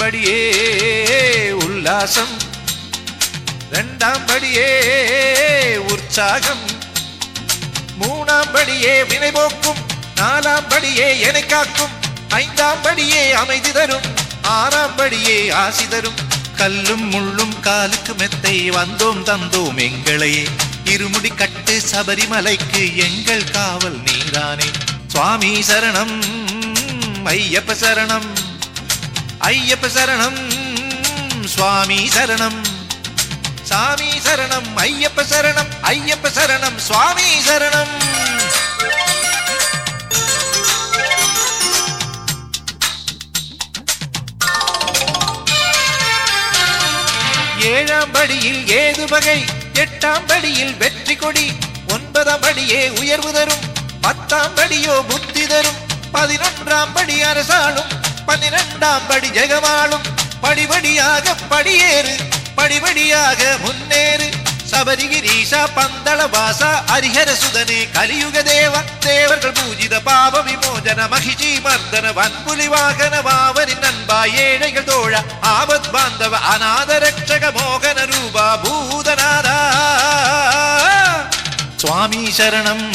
படியே உல்லாசம். இரண்டாம் படியே உற்சாகம். மூணாம் படியே வினைபோக்கும் நாலாம் படியே என காக்கும். ஐந்தாம் படியே அமைதி தரும். ஆறாம் படியே ஆசி தரும். கல்லும் முள்ளும் காலுக்கு மெத்தை வந்தோம் தந்தோம் எங்களையே. இருமுடி கட்டு சபரிமலைக்கு எங்கள் காவல் நீரானே. சுவாமி சரணம் ஐயப்ப சரணம். ஐயப்ப சரணம் சுவாமி சரணம். சாமி சரணம் ஐயப்ப சரணம் ஐயப்ப சரணம் சுவாமி சரணம். ஏழாம் படியில் ஏது வகை எட்டாம் படியில் வெற்றி கொடி ஒன்பதாம் படியே உயர்வு தரும் பத்தாம் படியோ புத்தி தரும் பதினொன்றாம் படி அரசாலும் பன்னிரெண்டாம் படி ஜெகமாளும் படிபடியாக படியேறு படிபடியாக முன்னேறு. சபரிகிரீஷா பந்தள வாசா ஹரிஹர சுதனே கலியுக தேவ தேவர்கள் பூஜித பாப விமோஜன மகிஷி மர்தன வன்புலி வாகன வாவரி நண்பா ஏழைகள் தோழ ஆபத் பாந்தவ அநாத ரட்சக மோகன ரூபா பூதநாதா. சுவாமி சரணம்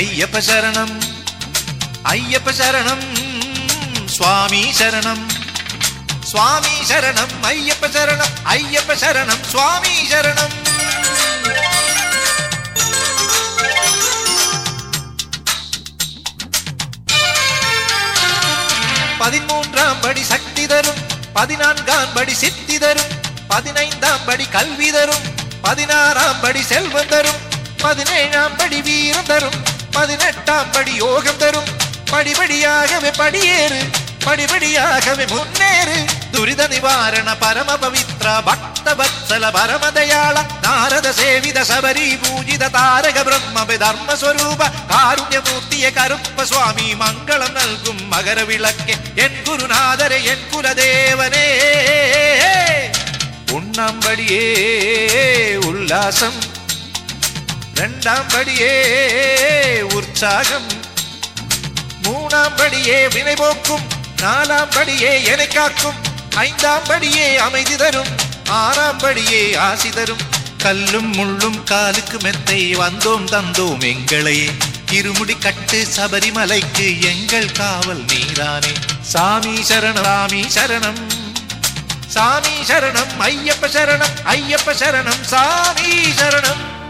ஐயப்ப சரணம் ஐயப்ப சரணம். சுவாமி சரணம். சுவாமி சரணம் ஐயப்ப சரணம் ஐயப்ப சரணம் சுவாமி சரணம். பதிமூன்றாம் படி சக்தி தரும் பதினான்காம் படி சித்தி தரும் பதினைந்தாம் படி கல்வி தரும் பதினாறாம் படி செல்வம் தரும் பதினேழாம் படி வீரம் தரும் பதினெட்டாம் படி யோகம் தரும் படிபடியாகவே படியேறு படிபடியாகவே முன்னேறு. துரித நிவாரண பரம பவித்ர பக்த வத்சல பரமதயாள நாரத சேவித சபரி பூஜித தாரக பிரம்ம தர்ம ஸ்வரூப காருண்யமூர்த்திய கருப்ப சுவாமி மங்களம் நல்கும் மகர விளக்கே. என் குருநாதரே என் குலதேவனே. உண்ணாம் படியே உல்லாசம். இரண்டாம் படியே உற்சாகம். மூணாம் படியே வினை போக்கும் நாலாம் படியே என காக்கும் ஐந்தாம் படியே அமைதி தரும் ஆறாம் படியே ஆசி தரும். கல்லும் முள்ளும் காலுக்கு மெத்தை வந்தோம் தந்தோம் எங்களையே இருமுடி கட்டு சபரிமலைக்கு எங்கள் காவல் நீரானே. சாமி சரணம் சாமி சரணம். சாமி சரணம் ஐயப்ப சரணம் ஐயப்ப சரணம் சாமி சரணம்.